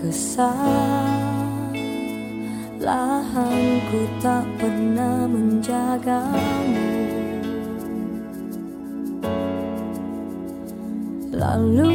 Kesalahanku tak pernah menjagamu. Lalu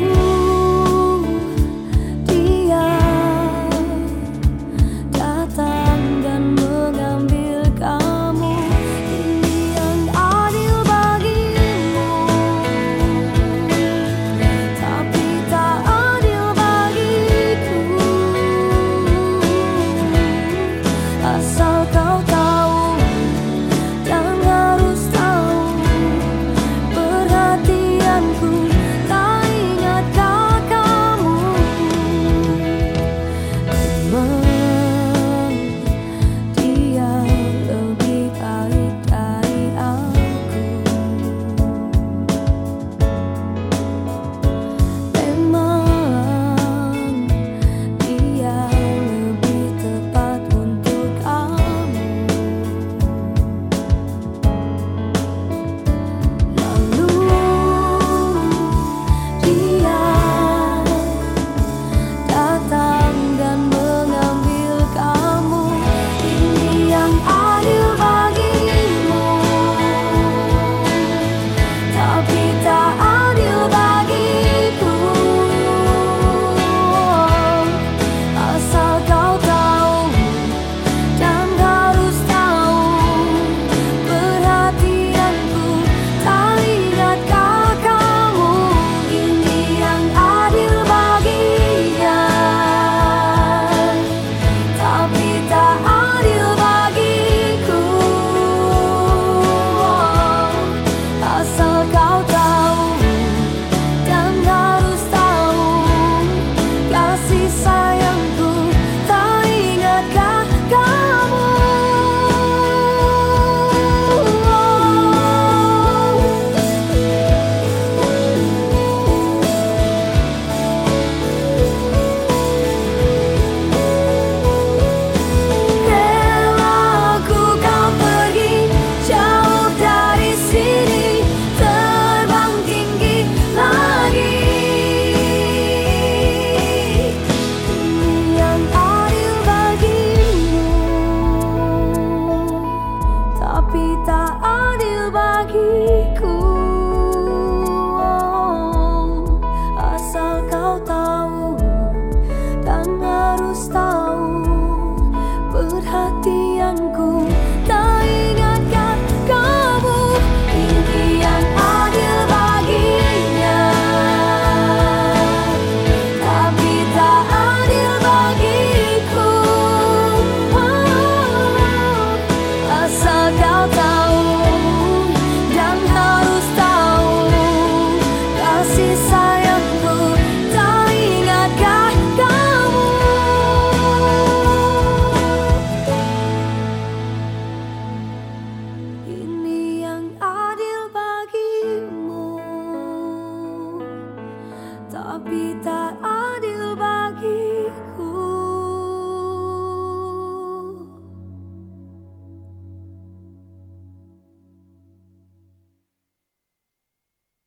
tapi tak